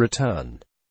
Return.